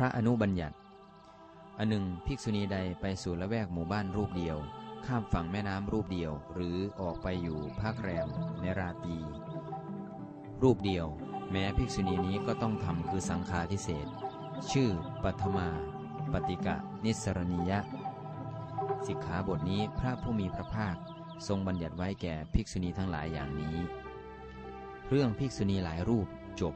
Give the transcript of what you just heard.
พระอนุบัญญัติอันหนึ่งภิกษุณีใดไปสู่ละแวกหมู่บ้านรูปเดียว ข้ามฝั่งแม่น้ำรูปเดียว หรือออกไปอยู่ภาคแรมในราตี รูปเดียว แม้ภิกษุณีนี้ก็ต้องทำคือสังฆาทิเศษ ชื่อปัทมา ปฏิกะ นิสรณียะ สิกขาบทนี้พระผู้มีพระภาคทรงบัญญัติไว้แก่ภิกษุณีทั้งหลายอย่างนี้ เรื่องภิกษุณีหลายรูปจบ